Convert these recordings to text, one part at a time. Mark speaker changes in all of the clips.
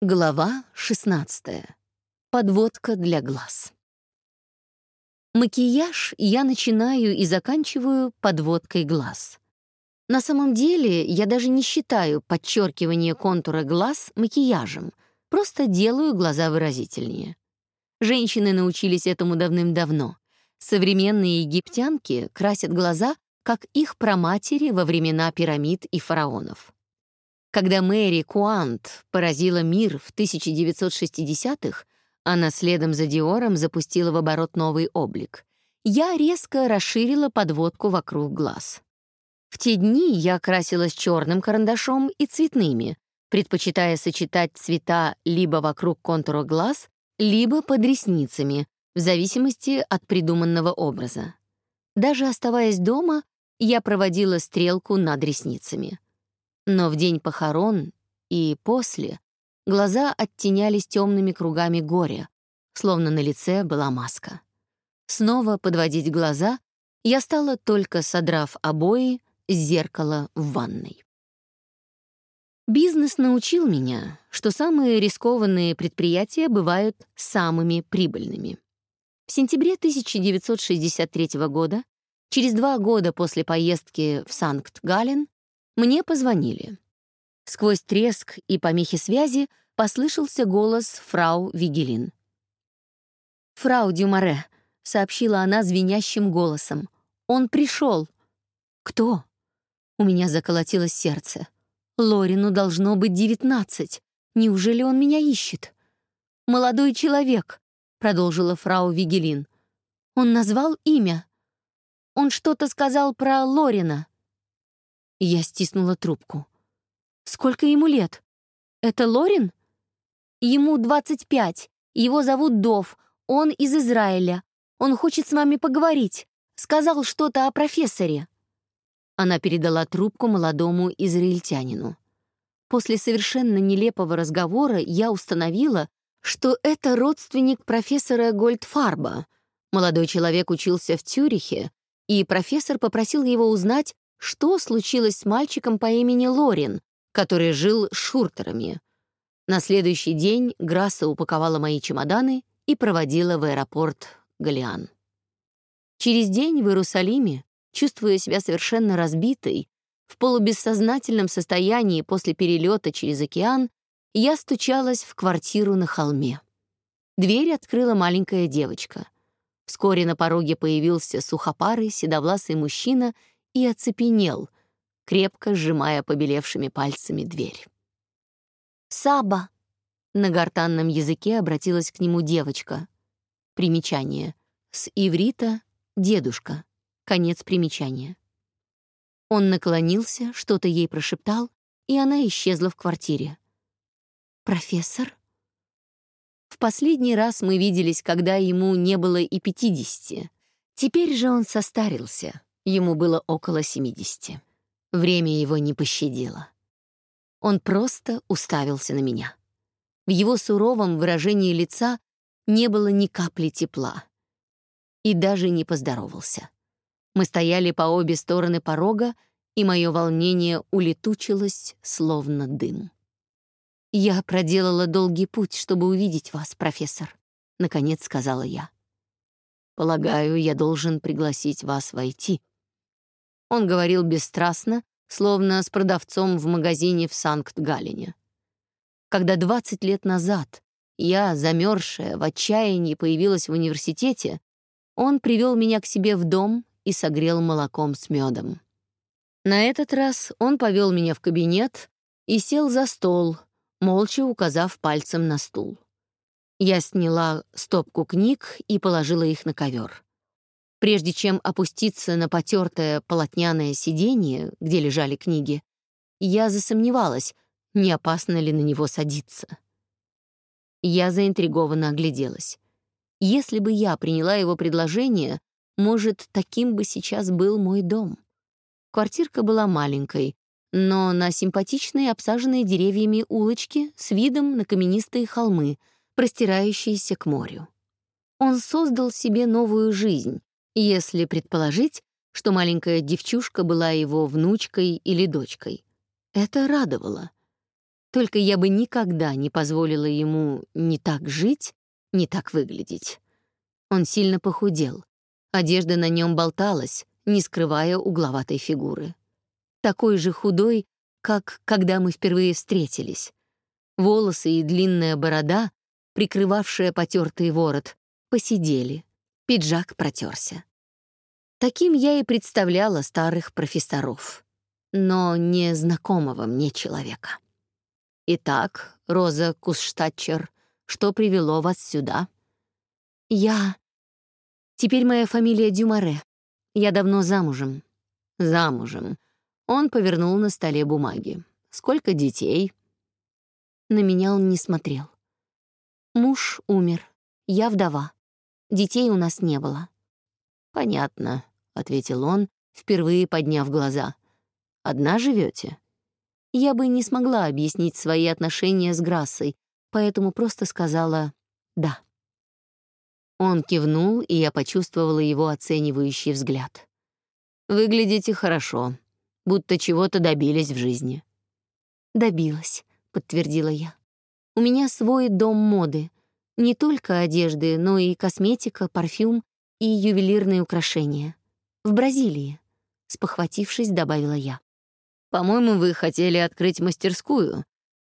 Speaker 1: Глава 16. Подводка для глаз. Макияж я начинаю и заканчиваю подводкой глаз. На самом деле я даже не считаю подчеркивание контура глаз макияжем, просто делаю глаза выразительнее. Женщины научились этому давным-давно. Современные египтянки красят глаза, как их праматери во времена пирамид и фараонов. Когда Мэри Куант поразила мир в 1960-х, она следом за Диором запустила в оборот новый облик. Я резко расширила подводку вокруг глаз. В те дни я красилась черным карандашом и цветными, предпочитая сочетать цвета либо вокруг контура глаз, либо под ресницами, в зависимости от придуманного образа. Даже оставаясь дома, я проводила стрелку над ресницами. Но в день похорон и после глаза оттенялись темными кругами горя, словно на лице была маска. Снова подводить глаза я стала только содрав обои с зеркала в ванной. Бизнес научил меня, что самые рискованные предприятия бывают самыми прибыльными. В сентябре 1963 года, через два года после поездки в Санкт-Галлен, мне позвонили. Сквозь треск и помехи связи послышался голос фрау Вигелин. «Фрау Дюмаре», — сообщила она звенящим голосом, — «он пришел». «Кто?» У меня заколотилось сердце. «Лорину должно быть девятнадцать. Неужели он меня ищет?» «Молодой человек», — продолжила фрау Вигелин. «Он назвал имя. Он что-то сказал про Лорина». Я стиснула трубку. «Сколько ему лет? Это Лорин?» «Ему 25. Его зовут Дов. Он из Израиля. Он хочет с вами поговорить. Сказал что-то о профессоре». Она передала трубку молодому израильтянину. После совершенно нелепого разговора я установила, что это родственник профессора Гольдфарба. Молодой человек учился в Цюрихе, и профессор попросил его узнать, что случилось с мальчиком по имени Лорин, который жил с шуртерами. На следующий день Грасса упаковала мои чемоданы и проводила в аэропорт Галиан. Через день в Иерусалиме, чувствуя себя совершенно разбитой, в полубессознательном состоянии после перелета через океан, я стучалась в квартиру на холме. Дверь открыла маленькая девочка. Вскоре на пороге появился сухопарый, седовласый мужчина и оцепенел, крепко сжимая побелевшими пальцами дверь. «Саба!» — на гортанном языке обратилась к нему девочка. Примечание. С иврита «дедушка». Конец примечания. Он наклонился, что-то ей прошептал, и она исчезла в квартире. «Профессор?» В последний раз мы виделись, когда ему не было и пятидесяти. Теперь же он состарился. Ему было около 70. Время его не пощадило. Он просто уставился на меня. В его суровом выражении лица не было ни капли тепла. И даже не поздоровался. Мы стояли по обе стороны порога, и мое волнение улетучилось, словно дым. «Я проделала долгий путь, чтобы увидеть вас, профессор», — наконец сказала я. «Полагаю, я должен пригласить вас войти», он говорил бесстрастно, словно с продавцом в магазине в Санкт-Галлене. Когда 20 лет назад я, замерзшая, в отчаянии появилась в университете, он привел меня к себе в дом и согрел молоком с медом. На этот раз он повел меня в кабинет и сел за стол, молча указав пальцем на стул. Я сняла стопку книг и положила их на ковер. Прежде чем опуститься на потертое полотняное сиденье, где лежали книги, я засомневалась, не опасно ли на него садиться. Я заинтригованно огляделась. Если бы я приняла его предложение, может, таким бы сейчас был мой дом. Квартирка была маленькой, но на симпатичные, обсаженные деревьями улочки с видом на каменистые холмы, простирающиеся к морю. Он создал себе новую жизнь, если предположить, что маленькая девчушка была его внучкой или дочкой. Это радовало. Только я бы никогда не позволила ему не так жить, не так выглядеть. Он сильно похудел. Одежда на нем болталась, не скрывая угловатой фигуры. Такой же худой, как когда мы впервые встретились. Волосы и длинная борода, прикрывавшая потертый ворот, посидели. Пиджак протерся. Таким я и представляла старых профессоров, но не знакомого мне человека. «Итак, Роза Кусштатчер, что привело вас сюда?» «Я...» «Теперь моя фамилия Дюмаре. Я давно замужем». «Замужем». Он повернул на столе бумаги. «Сколько детей?» На меня он не смотрел. Муж умер, я вдова. Детей у нас не было. «Понятно», — ответил он, впервые подняв глаза. «Одна живете? Я бы не смогла объяснить свои отношения с Грассой, поэтому просто сказала «да». Он кивнул, и я почувствовала его оценивающий взгляд. «Выглядите хорошо, будто чего-то добились в жизни». «Добилась», — подтвердила я. «У меня свой дом моды. Не только одежды, но и косметика, парфюм и ювелирные украшения. В Бразилии», — спохватившись, добавила я. «По-моему, вы хотели открыть мастерскую.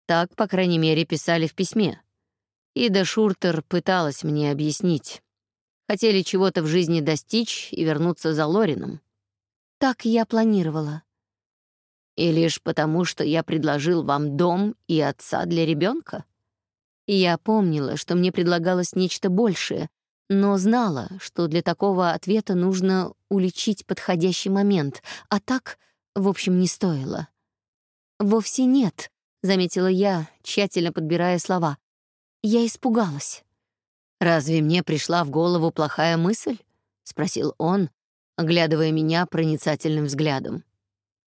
Speaker 1: Так, по крайней мере, писали в письме. Ида Шуртер пыталась мне объяснить. Хотели чего-то в жизни достичь и вернуться за Лорином. Так я планировала. И лишь потому, что я предложил вам дом и отца для ребенка? Я помнила, что мне предлагалось нечто большее, но знала, что для такого ответа нужно уличить подходящий момент, а так, в общем, не стоило. «Вовсе нет», — заметила я, тщательно подбирая слова. Я испугалась. «Разве мне пришла в голову плохая мысль?» — спросил он, оглядывая меня проницательным взглядом.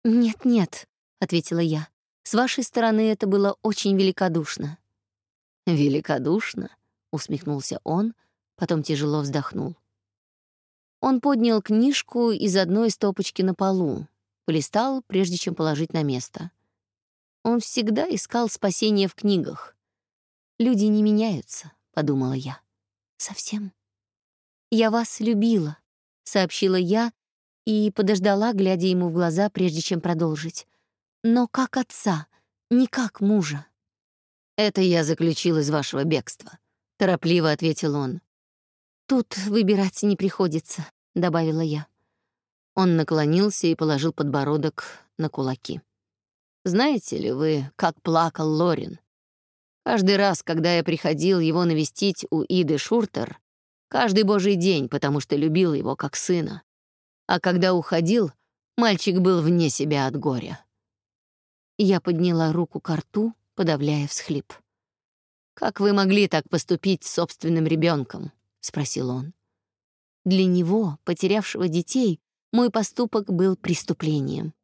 Speaker 1: «Нет-нет», — ответила я. «С вашей стороны это было очень великодушно». «Великодушно?» — усмехнулся он, потом тяжело вздохнул. Он поднял книжку из одной стопочки на полу, полистал, прежде чем положить на место. Он всегда искал спасения в книгах. Люди не меняются, подумала я. Совсем. Я вас любила, сообщила я и подождала, глядя ему в глаза, прежде чем продолжить. Но как отца, не как мужа. Это я заключил из вашего бегства, торопливо ответил он. Тут выбирать не приходится, добавила я. Он наклонился и положил подбородок на кулаки. Знаете ли вы, как плакал Лорин, Каждый раз, когда я приходил его навестить у Иды Шуртер, каждый божий день, потому что любил его как сына. А когда уходил, мальчик был вне себя от горя. Я подняла руку к рту, подавляя всхлип. «Как вы могли так поступить с собственным ребенком? Спросил он. Для него, потерявшего детей, мой поступок был преступлением.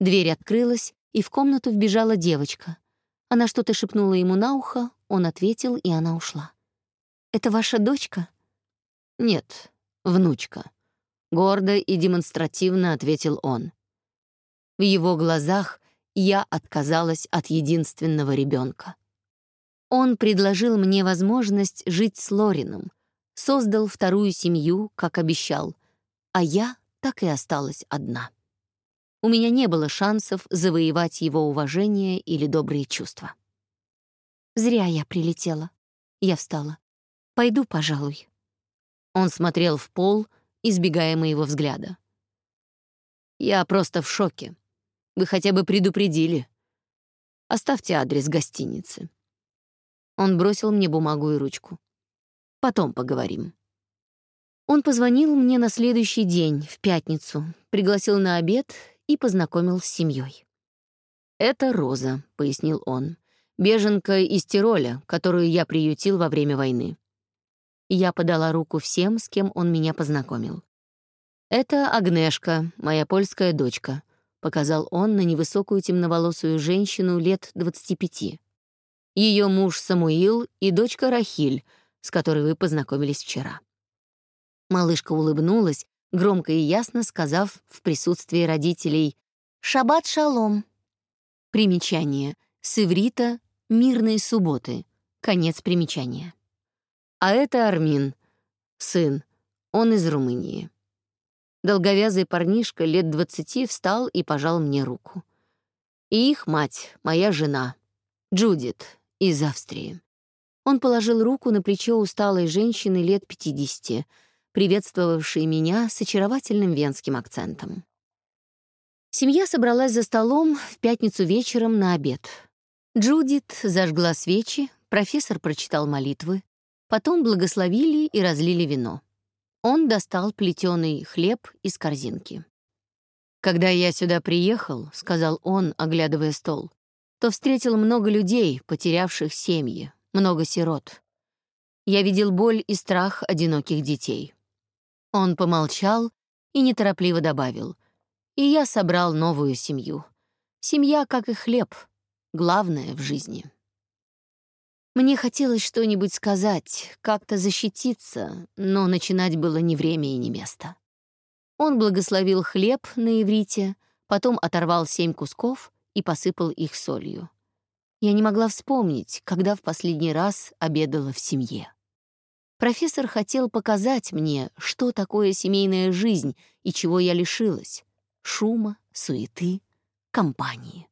Speaker 1: Дверь открылась, и в комнату вбежала девочка. Она что-то шепнула ему на ухо, он ответил, и она ушла. «Это ваша дочка?» «Нет, внучка», — гордо и демонстративно ответил он. В его глазах я отказалась от единственного ребенка. Он предложил мне возможность жить с Лорином, создал вторую семью, как обещал, а я так и осталась одна. У меня не было шансов завоевать его уважение или добрые чувства. Зря я прилетела. Я встала. Пойду, пожалуй. Он смотрел в пол, избегая моего взгляда. Я просто в шоке. Вы хотя бы предупредили. Оставьте адрес гостиницы. Он бросил мне бумагу и ручку. Потом поговорим. Он позвонил мне на следующий день, в пятницу, пригласил на обед и познакомил с семьей. «Это Роза», — пояснил он, — «беженка из Тироля, которую я приютил во время войны». Я подала руку всем, с кем он меня познакомил. «Это Агнешка, моя польская дочка», — показал он на невысокую темноволосую женщину лет 25. Ее муж Самуил и дочка Рахиль, с которой вы познакомились вчера. Малышка улыбнулась, громко и ясно сказав в присутствии родителей «Шаббат шалом». Примечание. С иврита «Мирные субботы». Конец примечания. А это Армин, сын. Он из Румынии. Долговязый парнишка лет двадцати встал и пожал мне руку. И их мать, моя жена, Джудит, из Австрии. Он положил руку на плечо усталой женщины лет пятидесяти, приветствовавшей меня с очаровательным венским акцентом. Семья собралась за столом в пятницу вечером на обед. Джудит зажгла свечи, профессор прочитал молитвы, потом благословили и разлили вино. Он достал плетеный хлеб из корзинки. «Когда я сюда приехал», — сказал он, оглядывая стол, то встретил много людей, потерявших семьи, много сирот. Я видел боль и страх одиноких детей. Он помолчал и неторопливо добавил, «И я собрал новую семью. Семья, как и хлеб, главное в жизни. Мне хотелось что-нибудь сказать, как-то защититься, но начинать было ни время и ни место. Он благословил хлеб на иврите, потом оторвал семь кусков и посыпал их солью. Я не могла вспомнить, когда в последний раз обедала в семье. Профессор хотел показать мне, что такое семейная жизнь и чего я лишилась — шума, суеты, компании.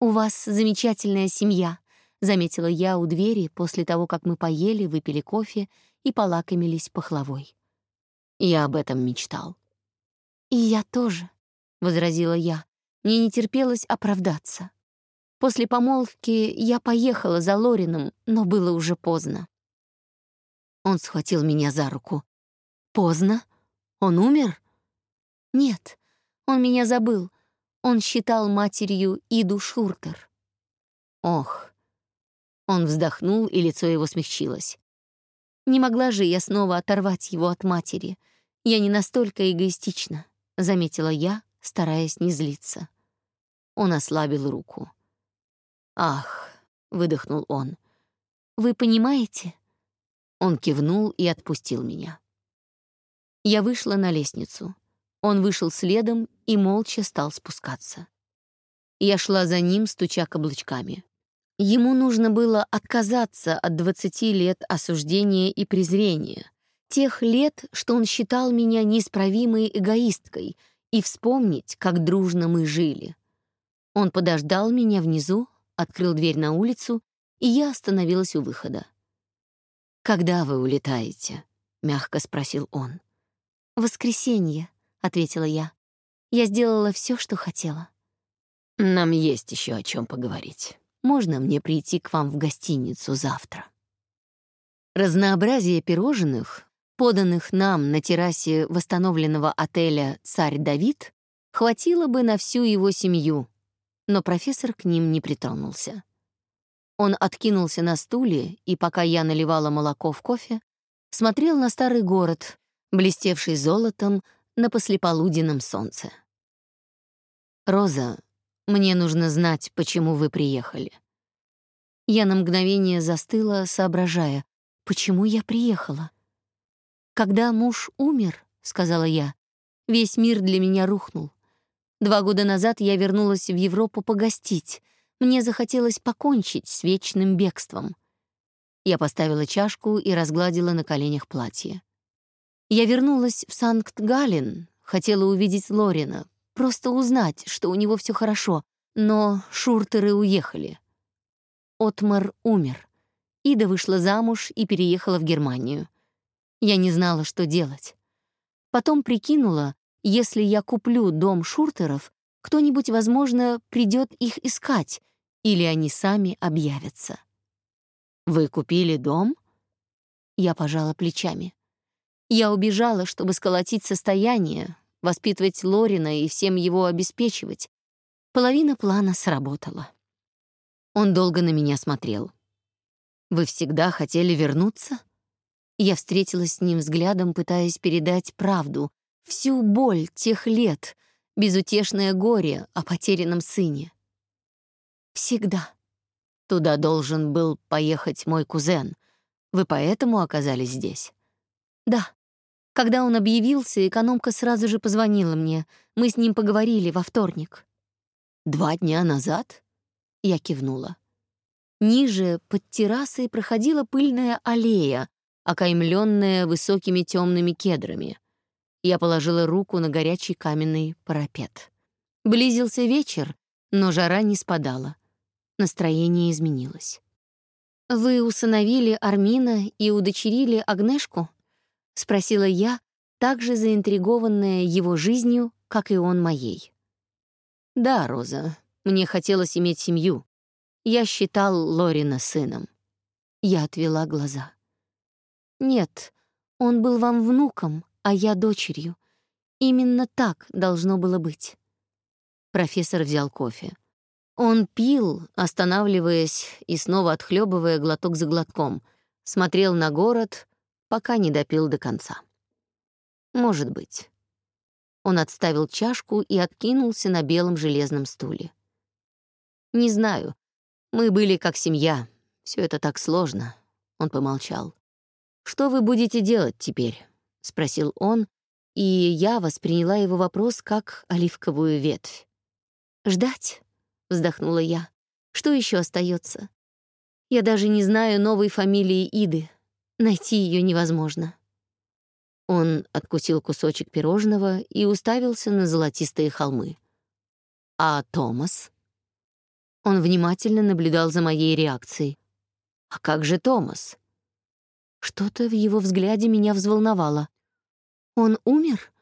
Speaker 1: «У вас замечательная семья», — заметила я у двери после того, как мы поели, выпили кофе и полакомились пахлавой. Я об этом мечтал. «И я тоже», — возразила я. Мне не терпелось оправдаться. После помолвки я поехала за Лорином, но было уже поздно. Он схватил меня за руку. «Поздно? Он умер?» «Нет, он меня забыл. Он считал матерью Иду Шуртер. Ох. Он вздохнул, и лицо его смягчилось. Не могла же я снова оторвать его от матери. Я не настолько эгоистична, заметила я, стараясь не злиться. Он ослабил руку. Ах, выдохнул он. Вы понимаете? Он кивнул и отпустил меня. Я вышла на лестницу. Он вышел следом и молча стал спускаться. Я шла за ним, стуча каблучками. Ему нужно было отказаться от 20 лет осуждения и презрения, тех лет, что он считал меня неисправимой эгоисткой, и вспомнить, как дружно мы жили. Он подождал меня внизу, открыл дверь на улицу, и я остановилась у выхода. «Когда вы улетаете?» — мягко спросил он. «Воскресенье», — ответила я. «Я сделала все, что хотела». «Нам есть еще о чем поговорить. Можно мне прийти к вам в гостиницу завтра?» Разнообразие пирожных, поданных нам на террасе восстановленного отеля «Царь Давид», хватило бы на всю его семью, но профессор к ним не притронулся. Он откинулся на стуле, и пока я наливала молоко в кофе, смотрел на старый город, блестевший золотом на послеполуденном солнце. «Роза, мне нужно знать, почему вы приехали». Я на мгновение застыла, соображая, почему я приехала. «Когда муж умер, — сказала я, — весь мир для меня рухнул. Два года назад я вернулась в Европу погостить. Мне захотелось покончить с вечным бегством. Я поставила чашку и разгладила на коленях платье. Я вернулась в Санкт-Галлен, хотела увидеть Лорина, просто узнать, что у него все хорошо, но шуртеры уехали. Отмар умер. Ида вышла замуж и переехала в Германию. Я не знала, что делать. Потом прикинула, если я куплю дом шуртеров, кто-нибудь, возможно, придет их искать, или они сами объявятся. «Вы купили дом?» Я пожала плечами. Я убежала, чтобы сколотить состояние, воспитывать Лорина и всем его обеспечивать. Половина плана сработала. Он долго на меня смотрел. «Вы всегда хотели вернуться?» Я встретилась с ним взглядом, пытаясь передать правду, всю боль тех лет, безутешное горе о потерянном сыне. «Всегда», Туда должен был поехать мой кузен. Вы поэтому оказались здесь? Да. Когда он объявился, экономка сразу же позвонила мне. Мы с ним поговорили во вторник. Два дня назад? Я кивнула. Ниже, под террасой, проходила пыльная аллея, окаймленная высокими темными кедрами. Я положила руку на горячий каменный парапет. Близился вечер, но жара не спадала. Настроение изменилось. «Вы усыновили Армина и удочерили Агнешку?» — спросила я, также заинтригованная его жизнью, как и он моей. «Да, Роза, мне хотелось иметь семью. Я считал Лорина сыном». Я отвела глаза. «Нет, он был вам внуком, а я дочерью. Именно так должно было быть». Профессор взял кофе. Он пил, останавливаясь и снова отхлебывая глоток за глотком, смотрел на город, пока не допил до конца. Может быть. Он отставил чашку и откинулся на белом железном стуле. «Не знаю. Мы были как семья. Все это так сложно». Он помолчал. «Что вы будете делать теперь?» — спросил он, и я восприняла его вопрос как оливковую ветвь. «Ждать?» — вздохнула я. «Что еще остается? Я даже не знаю новой фамилии Иды. Найти ее невозможно». Он откусил кусочек пирожного и уставился на золотистые холмы. «А Томас?» Он внимательно наблюдал за моей реакцией. «А как же Томас?» Что-то в его взгляде меня взволновало. «Он умер?»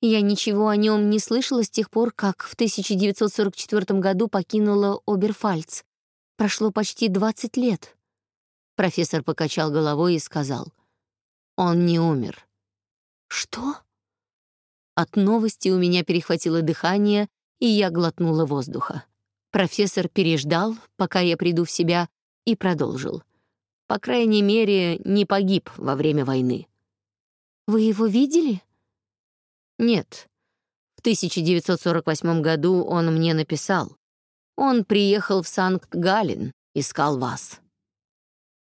Speaker 1: Я ничего о нем не слышала с тех пор, как в 1944 году покинула Оберфальц. Прошло почти 20 лет. Профессор покачал головой и сказал, «Он не умер. «Что?» От новости у меня перехватило дыхание, и я глотнула воздуха. Профессор переждал, пока я приду в себя, и продолжил. По крайней мере, не погиб во время войны. «Вы его видели?» «Нет. В 1948 году он мне написал. Он приехал в Санкт-Галлен, искал вас».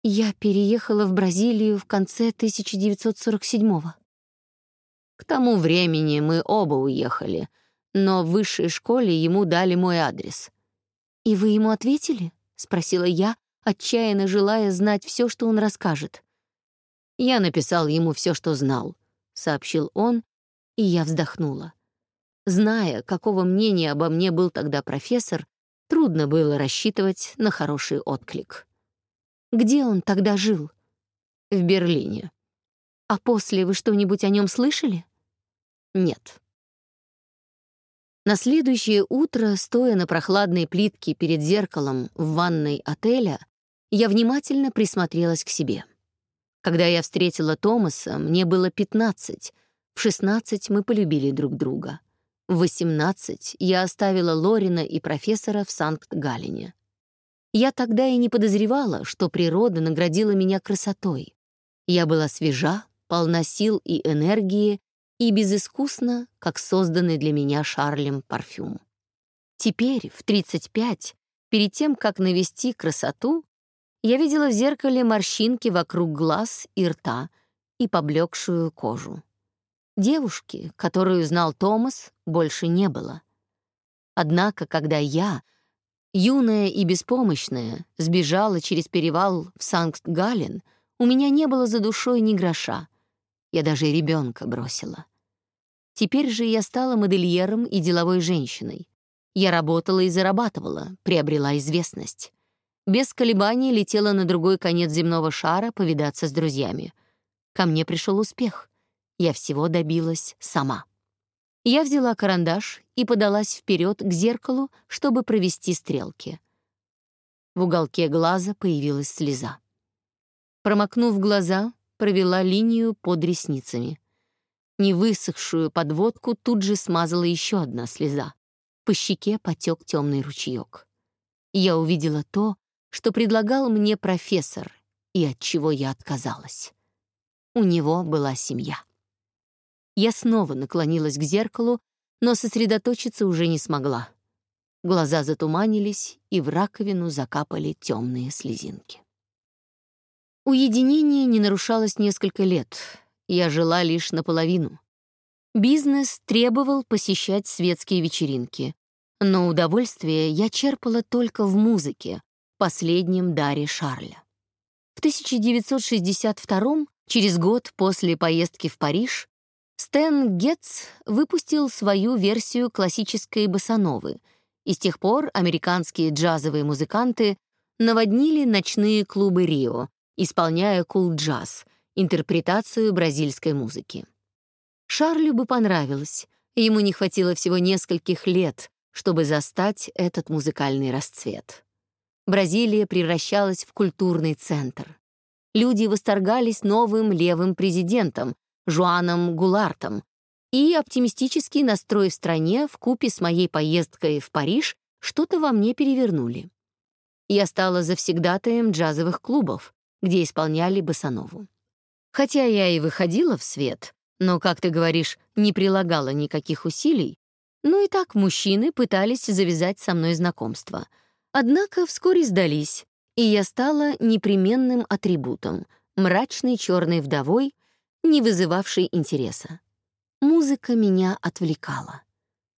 Speaker 1: Я переехала в Бразилию в конце 1947-го. К тому времени мы оба уехали, но в высшей школе ему дали мой адрес. «И вы ему ответили?» — спросила я, отчаянно желая знать все, что он расскажет. «Я написал ему все, что знал», — сообщил он, и я вздохнула. Зная, какого мнения обо мне был тогда профессор, трудно было рассчитывать на хороший отклик. Где он тогда жил? В Берлине. А после вы что-нибудь о нем слышали? Нет. На следующее утро, стоя на прохладной плитке перед зеркалом в ванной отеля, я внимательно присмотрелась к себе. Когда я встретила Томаса, мне было 15. В 16 мы полюбили друг друга. В 18 я оставила Лорина и профессора в Санкт-Галлене. Я тогда и не подозревала, что природа наградила меня красотой. Я была свежа, полна сил и энергии и безыскусна, как созданный для меня Шарлем парфюм. Теперь, в 35, перед тем, как навести красоту, я видела в зеркале морщинки вокруг глаз и рта и поблекшую кожу. Девушки, которую знал Томас, больше не было. Однако, когда я, юная и беспомощная, сбежала через перевал в Санкт-Галлен, у меня не было за душой ни гроша. Я даже ребенка бросила. Теперь же я стала модельером и деловой женщиной. Я работала и зарабатывала, приобрела известность. Без колебаний летела на другой конец земного шара повидаться с друзьями. Ко мне пришел успех. Я всего добилась сама. Я взяла карандаш и подалась вперед к зеркалу, чтобы провести стрелки. В уголке глаза появилась слеза. Промокнув глаза, провела линию под ресницами. Невысохшую подводку тут же смазала еще одна слеза. По щеке потек темный ручеек. Я увидела то, что предлагал мне профессор, и от чего я отказалась. У него была семья. Я снова наклонилась к зеркалу, но сосредоточиться уже не смогла. Глаза затуманились, и в раковину закапали темные слезинки. Уединение не нарушалось несколько лет, я жила лишь наполовину. Бизнес требовал посещать светские вечеринки, Но удовольствие я черпала только в музыке, последнем даре Шарля. В 1962 через год после поездки в Париж, Стэн Гетц выпустил свою версию классической босановы, и с тех пор американские джазовые музыканты наводнили ночные клубы Рио, исполняя кул-джаз, интерпретацию бразильской музыки. Шарлю бы понравилось, ему не хватило всего нескольких лет, чтобы застать этот музыкальный расцвет. Бразилия превращалась в культурный центр. Люди восторгались новым левым президентом, Жуаном Гулартом, и оптимистический настрой в стране в купе с моей поездкой в Париж что-то во мне перевернули. Я стала завсегдатаем джазовых клубов, где исполняли босанову. Хотя я и выходила в свет, но, как ты говоришь, не прилагала никаких усилий, ну и так мужчины пытались завязать со мной знакомство. Однако вскоре сдались, и я стала непременным атрибутом, мрачной черной вдовой, не вызывавшей интереса. Музыка меня отвлекала.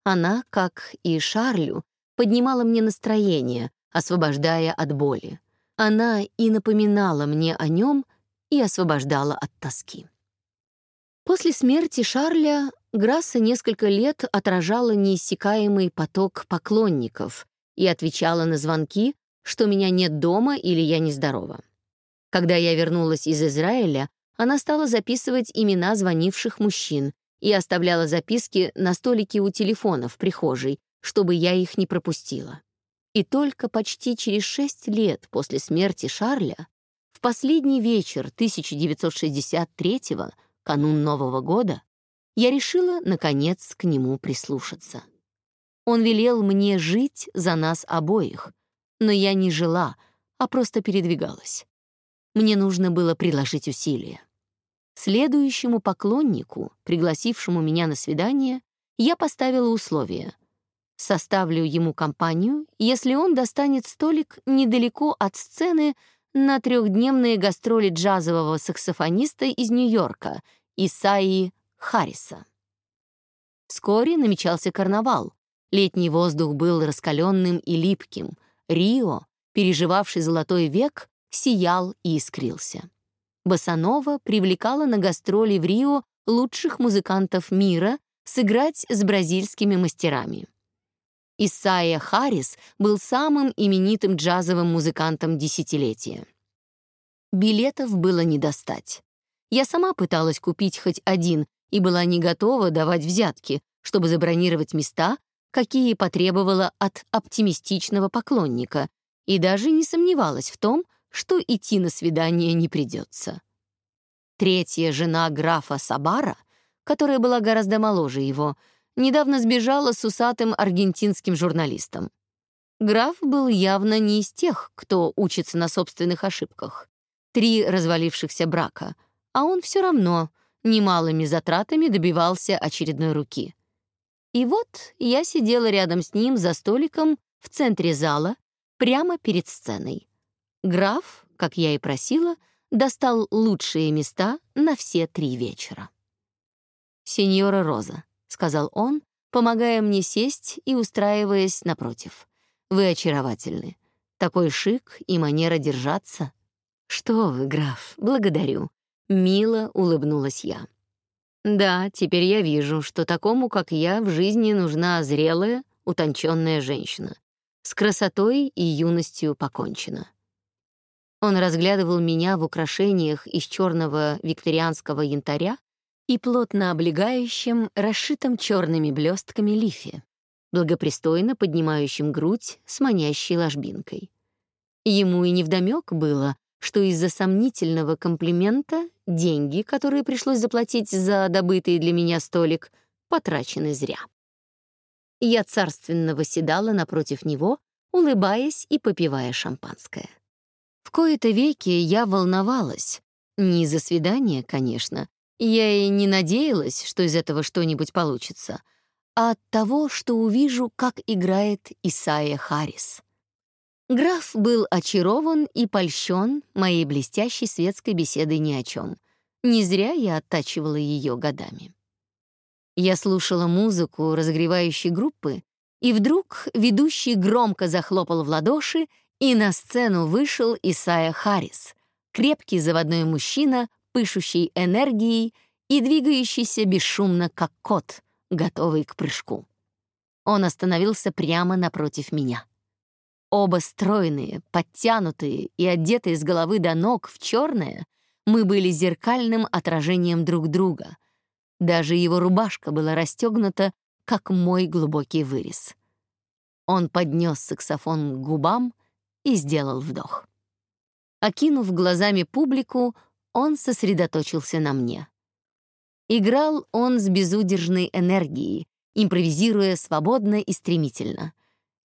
Speaker 1: Она, как и Шарлю, поднимала мне настроение, освобождая от боли. Она и напоминала мне о нем, и освобождала от тоски. После смерти Шарля Грасса несколько лет отражала неиссякаемый поток поклонников и отвечала на звонки, что меня нет дома или я нездорова. Когда я вернулась из Израиля, она стала записывать имена звонивших мужчин и оставляла записки на столике у телефона в прихожей, чтобы я их не пропустила. И только почти через шесть лет после смерти Шарля, в последний вечер 1963-го, канун Нового года, я решила, наконец, к нему прислушаться. Он велел мне жить за нас обоих, но я не жила, а просто передвигалась. Мне нужно было приложить усилия. Следующему поклоннику, пригласившему меня на свидание, я поставила условие. Составлю ему компанию, если он достанет столик недалеко от сцены на трехдневные гастроли джазового саксофониста из Нью-Йорка, Исаи Харриса. Вскоре намечался карнавал. Летний воздух был раскаленным и липким. Рио, переживавший золотой век, сиял и искрился. Басанова привлекала на гастроли в Рио лучших музыкантов мира сыграть с бразильскими мастерами. Исайя Харрис был самым именитым джазовым музыкантом десятилетия. Билетов было не достать. Я сама пыталась купить хоть один и была не готова давать взятки, чтобы забронировать места, какие потребовала от оптимистичного поклонника, и даже не сомневалась в том, что идти на свидание не придется. Третья жена графа Сабара, которая была гораздо моложе его, недавно сбежала с усатым аргентинским журналистом. Граф был явно не из тех, кто учится на собственных ошибках. Три развалившихся брака, а он все равно немалыми затратами добивался очередной руки. И вот я сидела рядом с ним за столиком в центре зала, прямо перед сценой. Граф, как я и просила, достал лучшие места на все три вечера. «Сеньора Роза», — сказал он, помогая мне сесть и устраиваясь напротив. «Вы очаровательны. Такой шик и манера держаться». «Что вы, граф, благодарю», — мило улыбнулась я. «Да, теперь я вижу, что такому, как я, в жизни нужна зрелая, утонченная женщина. С красотой и юностью покончено». Он разглядывал меня в украшениях из черного викторианского янтаря и плотно облегающим, расшитым черными блестками лифе, благопристойно поднимающим грудь с манящей ложбинкой. Ему и невдомёк было, что из-за сомнительного комплимента деньги, которые пришлось заплатить за добытый для меня столик, потрачены зря. Я царственно восседала напротив него, улыбаясь и попивая шампанское. В кои-то веки я волновалась. Не из-за свидания, конечно, я и не надеялась, что из этого что-нибудь получится, а от того, что увижу, как играет Исайя Харрис. Граф был очарован и польщен моей блестящей светской беседой ни о чем. Не зря я оттачивала ее годами. Я слушала музыку разогревающей группы И вдруг ведущий громко захлопал в ладоши, и на сцену вышел Исайя Харрис, крепкий заводной мужчина, пышущий энергией и двигающийся бесшумно, как кот, готовый к прыжку. Он остановился прямо напротив меня. Оба стройные, подтянутые и одетые с головы до ног в черное, мы были зеркальным отражением друг друга. Даже его рубашка была расстегнута, как мой глубокий вырез. Он поднес саксофон к губам и сделал вдох. Окинув глазами публику, он сосредоточился на мне. Играл он с безудержной энергией, импровизируя свободно и стремительно.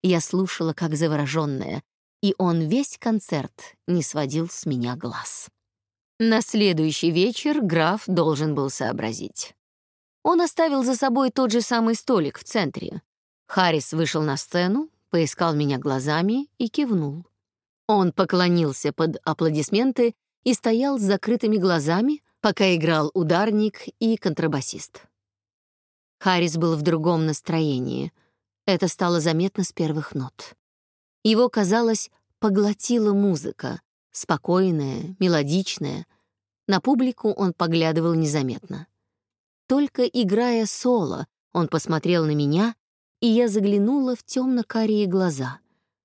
Speaker 1: Я слушала как завороженная, и он весь концерт не сводил с меня глаз. На следующий вечер граф должен был сообразить. Он оставил за собой тот же самый столик в центре. Харрис вышел на сцену, поискал меня глазами и кивнул. Он поклонился под аплодисменты и стоял с закрытыми глазами, пока играл ударник и контрабасист. Харрис был в другом настроении. Это стало заметно с первых нот. Его, казалось, поглотила музыка, спокойная, мелодичная. На публику он поглядывал незаметно. Только играя соло, он посмотрел на меня, и я заглянула в темно-карие глаза.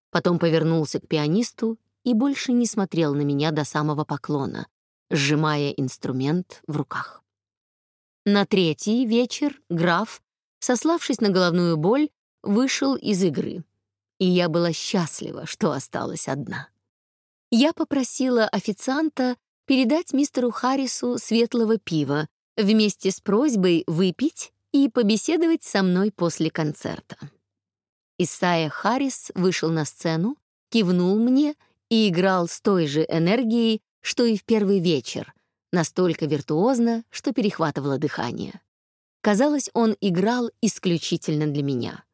Speaker 1: Потом повернулся к пианисту и больше не смотрел на меня до самого поклона, сжимая инструмент в руках. На третий вечер граф, сославшись на головную боль, вышел из игры, и я была счастлива, что осталась одна. Я попросила официанта передать мистеру Харрису светлого пива вместе с просьбой выпить и побеседовать со мной после концерта. Исайя Харрис вышел на сцену, кивнул мне и играл с той же энергией, что и в первый вечер, настолько виртуозно, что перехватывало дыхание. Казалось, он играл исключительно для меня.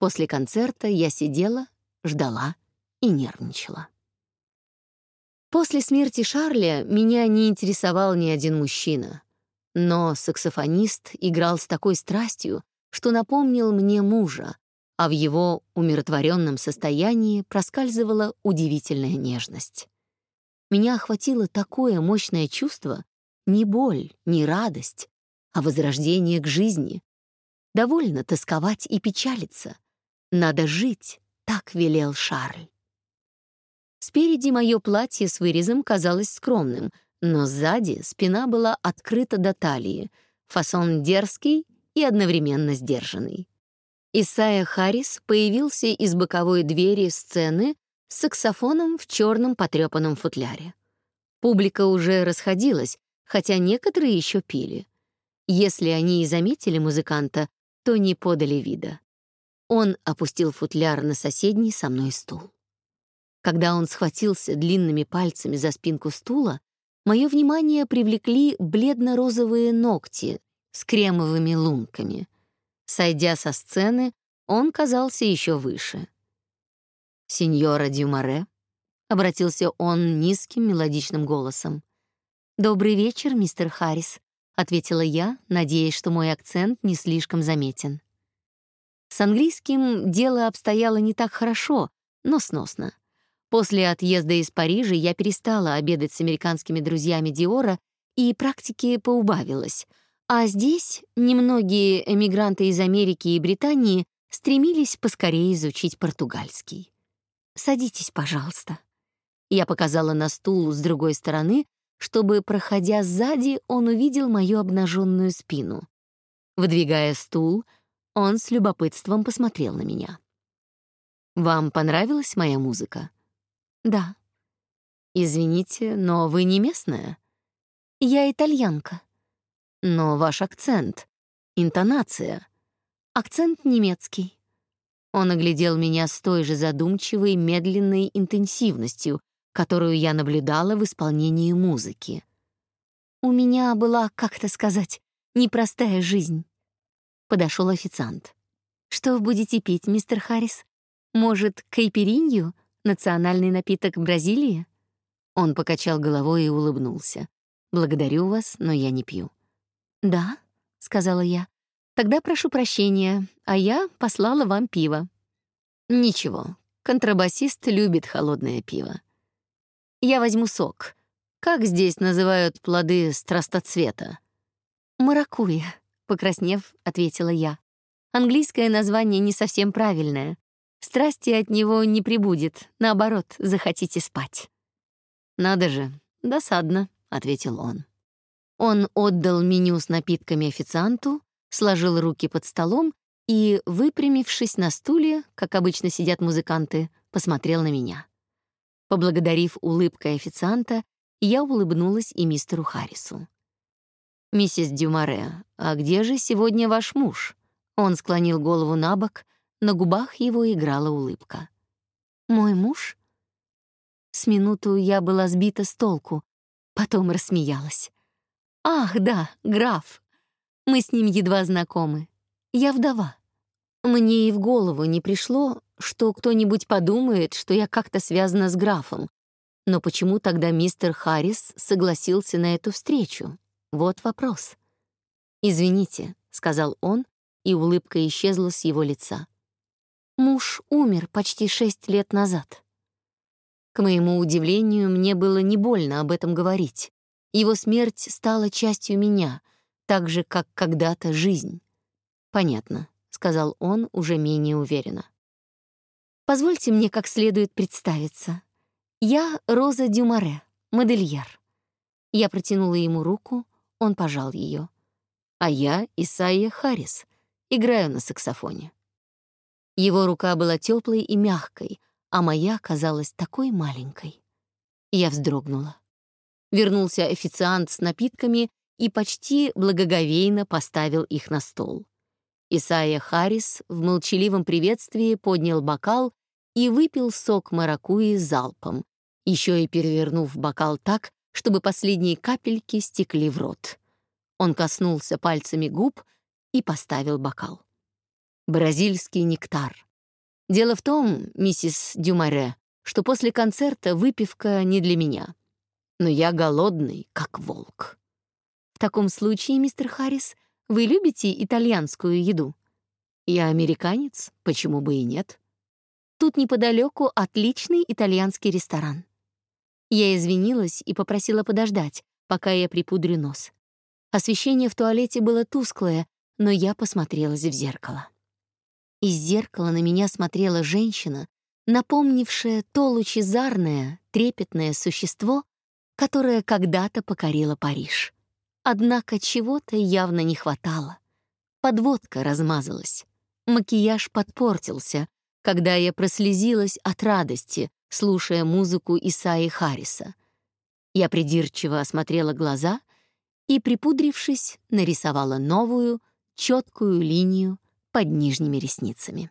Speaker 1: После концерта я сидела, ждала и нервничала. После смерти Шарля меня не интересовал ни один мужчина. Но саксофонист играл с такой страстью, что напомнил мне мужа, а в его умиротворенном состоянии проскальзывала удивительная нежность. Меня охватило такое мощное чувство, не боль, не радость, а возрождение к жизни. Довольно тосковать и печалиться. Надо жить, так велел Шарль. Спереди мое платье с вырезом казалось скромным, но сзади спина была открыта до талии, фасон дерзкий и одновременно сдержанный. Исайя Харрис появился из боковой двери сцены с саксофоном в черном потрепанном футляре. Публика уже расходилась, хотя некоторые еще пили. Если они и заметили музыканта, то не подали вида. Он опустил футляр на соседний со мной стул. Когда он схватился длинными пальцами за спинку стула, мое внимание привлекли бледно-розовые ногти с кремовыми лунками. Сойдя со сцены, он казался еще выше. «Сеньора Дюмаре», — обратился он низким мелодичным голосом. «Добрый вечер, мистер Харрис», — ответила я, надеясь, что мой акцент не слишком заметен. С английским дело обстояло не так хорошо, но сносно. После отъезда из Парижа я перестала обедать с американскими друзьями Диора, и практики поубавилось. А здесь немногие эмигранты из Америки и Британии стремились поскорее изучить португальский. «Садитесь, пожалуйста». Я показала на стул с другой стороны, чтобы, проходя сзади, он увидел мою обнаженную спину. Выдвигая стул, он с любопытством посмотрел на меня. «Вам понравилась моя музыка?» «Да». «Извините, но вы не местная?» «Я итальянка». «Но ваш акцент, интонация...» «Акцент немецкий». Он оглядел меня с той же задумчивой, медленной интенсивностью, которую я наблюдала в исполнении музыки. «У меня была, как это сказать, непростая жизнь». Подошел официант. «Что будете пить, мистер Харрис? Может, кайперинью, национальный напиток Бразилии?» Он покачал головой и улыбнулся. «Благодарю вас, но я не пью». «Да?» — сказала я. Тогда прошу прощения, а я послала вам пиво. Ничего, контрабасист любит холодное пиво. Я возьму сок. Как здесь называют плоды страстоцвета? Маракуйя, покраснев, ответила я. Английское название не совсем правильное. Страсти от него не прибудет, наоборот, захотите спать. Надо же, досадно, ответил он. Он отдал меню с напитками официанту, сложил руки под столом и, выпрямившись на стуле, как обычно сидят музыканты, посмотрел на меня. Поблагодарив улыбкой официанта, я улыбнулась и мистеру Харрису. «Миссис Дюмаре, а где же сегодня ваш муж?» Он склонил голову на бок, на губах его играла улыбка. «Мой муж?» С минуту я была сбита с толку, потом рассмеялась. «Ах, да, граф. Мы с ним едва знакомы. Я вдова. Мне и в голову не пришло, что кто-нибудь подумает, что я как-то связана с графом. Но почему тогда мистер Харрис согласился на эту встречу? Вот вопрос. «Извините», — сказал он, и улыбка исчезла с его лица. Муж умер почти шесть лет назад. К моему удивлению, мне было не больно об этом говорить. Его смерть стала частью меня, так же, как когда-то жизнь. «Понятно», — сказал он уже менее уверенно. «Позвольте мне как следует представиться. Я Роза Дюмаре, модельер». Я протянула ему руку, он пожал ее. «А я Исайя Харрис, играю на саксофоне». Его рука была теплой и мягкой, а моя казалась такой маленькой. Я вздрогнула. Вернулся официант с напитками и почти благоговейно поставил их на стол. Исайя Харрис в молчаливом приветствии поднял бокал и выпил сок маракуйи залпом, еще и перевернув бокал так, чтобы последние капельки стекли в рот. Он коснулся пальцами губ и поставил бокал. Бразильский нектар. Дело в том, миссис Дюмаре, что после концерта выпивка не для меня но я голодный, как волк. В таком случае, мистер Харрис, вы любите итальянскую еду? Я американец, почему бы и нет? Тут неподалеку отличный итальянский ресторан. Я извинилась и попросила подождать, пока я припудрю нос. Освещение в туалете было тусклое, но я посмотрелась в зеркало. Из зеркала на меня смотрела женщина, напомнившая то лучезарное, трепетное существо, которая когда-то покорила Париж. Однако чего-то явно не хватало. Подводка размазалась. Макияж подпортился, когда я прослезилась от радости, слушая музыку Исаи Харриса. Я придирчиво осмотрела глаза и, припудрившись, нарисовала новую, четкую линию под нижними ресницами.